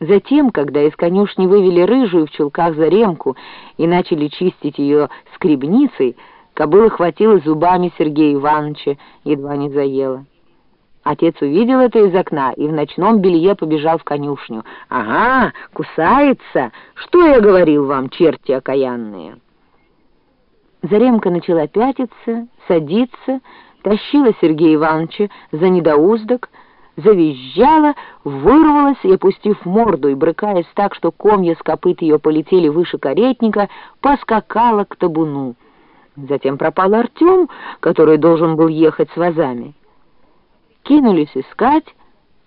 Затем, когда из конюшни вывели рыжую в чулках за ремку и начали чистить ее скребницей, кобыла хватила зубами Сергея Ивановича, едва не заела. Отец увидел это из окна и в ночном белье побежал в конюшню. «Ага, кусается! Что я говорил вам, черти окаянные?» Заремка начала пятиться, садиться, тащила Сергея Ивановича за недоуздок, завизжала, вырвалась и, опустив морду и брыкаясь так, что комья с копыт ее полетели выше каретника, поскакала к табуну. Затем пропал Артем, который должен был ехать с вазами. Кинулись искать.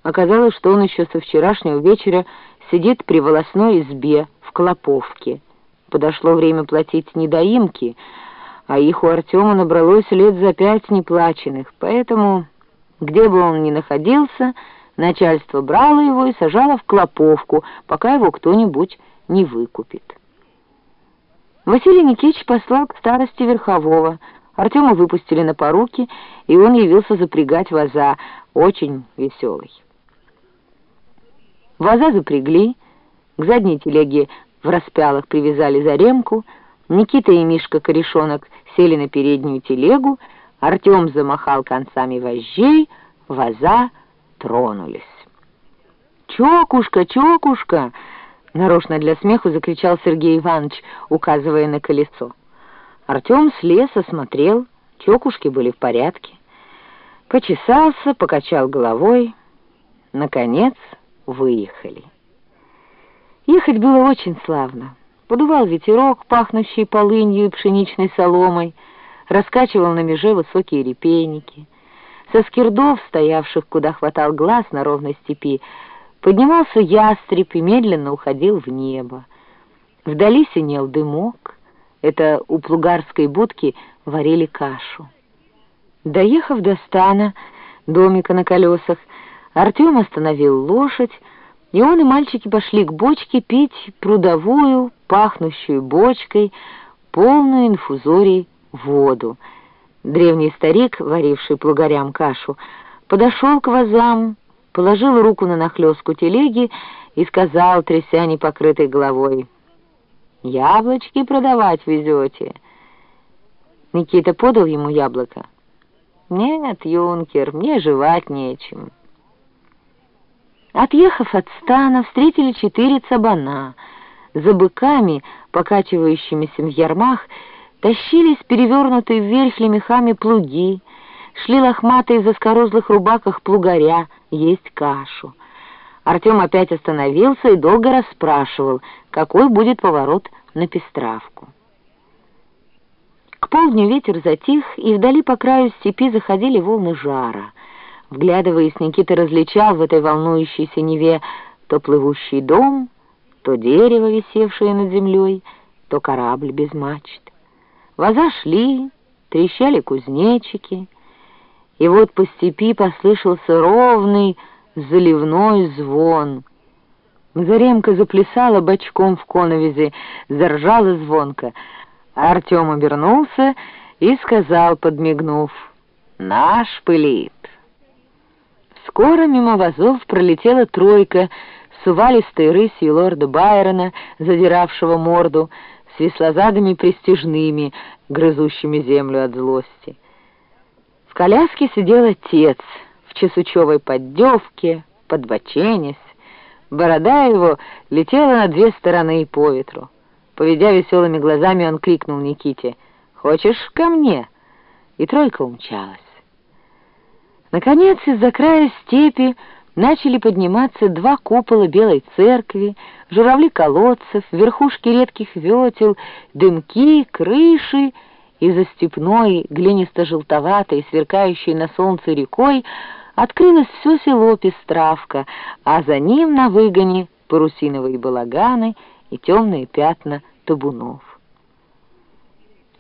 Оказалось, что он еще со вчерашнего вечера сидит при волосной избе в Клоповке. Подошло время платить недоимки, а их у Артема набралось лет за пять неплаченных, поэтому... Где бы он ни находился, начальство брало его и сажало в клоповку, пока его кто-нибудь не выкупит. Василий Никитич послал к старости Верхового. Артема выпустили на поруки, и он явился запрягать ваза, очень веселый. Ваза запрягли, к задней телеге в распялах привязали за ремку, Никита и Мишка Корешонок сели на переднюю телегу, Артем замахал концами вожжей, ваза тронулись. «Чокушка, чокушка!» — нарочно для смеху закричал Сергей Иванович, указывая на колесо. Артем слез, осмотрел, чокушки были в порядке. Почесался, покачал головой. Наконец выехали. Ехать было очень славно. Подувал ветерок, пахнущий полынью и пшеничной соломой, раскачивал на меже высокие репейники. Со скирдов, стоявших, куда хватал глаз на ровной степи, поднимался ястреб и медленно уходил в небо. Вдали синел дымок, это у плугарской будки варили кашу. Доехав до стана, домика на колесах, Артем остановил лошадь, и он и мальчики пошли к бочке пить прудовую, пахнущую бочкой, полную инфузорий воду. Древний старик, варивший плугарям кашу, подошел к вазам, положил руку на нахлёстку телеги и сказал, тряся непокрытой головой, «Яблочки продавать везете?» Никита подал ему яблоко. «Нет, юнкер, мне жевать нечем». Отъехав от стана, встретили четыре цабана. За быками, покачивающимися в ярмах, Тащились перевернутые вверх лемехами плуги, шли лохматые в заскорузлых рубаках плугаря есть кашу. Артем опять остановился и долго расспрашивал, какой будет поворот на Пестравку. К полдню ветер затих, и вдали по краю степи заходили волны жара. Вглядываясь, Никита различал в этой волнующейся Неве то плывущий дом, то дерево, висевшее над землей, то корабль без мачт. Ваза шли, трещали кузнечики, и вот по степи послышался ровный заливной звон. Заремка заплясала бочком в коновизе, заржала звонко. Артем обернулся и сказал, подмигнув, «Наш пылит». Скоро мимо вазов пролетела тройка с увалистой рысью лорда Байрона, задиравшего морду, с веслозадыми престижными, грызущими землю от злости. В коляске сидел отец в чесучевой поддевке, подбоченясь. Борода его летела на две стороны и по ветру. Поведя веселыми глазами, он крикнул Никите «Хочешь ко мне?» И тройка умчалась. Наконец, из-за края степи начали подниматься два купола Белой Церкви, журавли колодцев, верхушки редких ветел, дымки, крыши, и за степной, глинисто-желтоватой, сверкающей на солнце рекой, открылось все село Пестравка, а за ним на выгоне парусиновые балаганы и темные пятна табунов.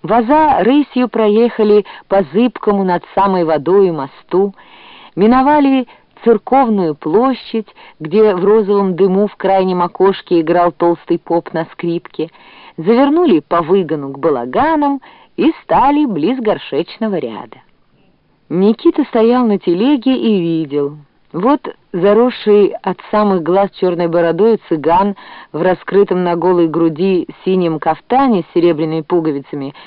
Ваза рысью проехали по зыбкому над самой водой мосту, миновали церковную площадь, где в розовом дыму в крайнем окошке играл толстый поп на скрипке, завернули по выгону к балаганам и стали близ горшечного ряда. Никита стоял на телеге и видел. Вот заросший от самых глаз черной бородой цыган в раскрытом на голой груди синем кафтане с серебряными пуговицами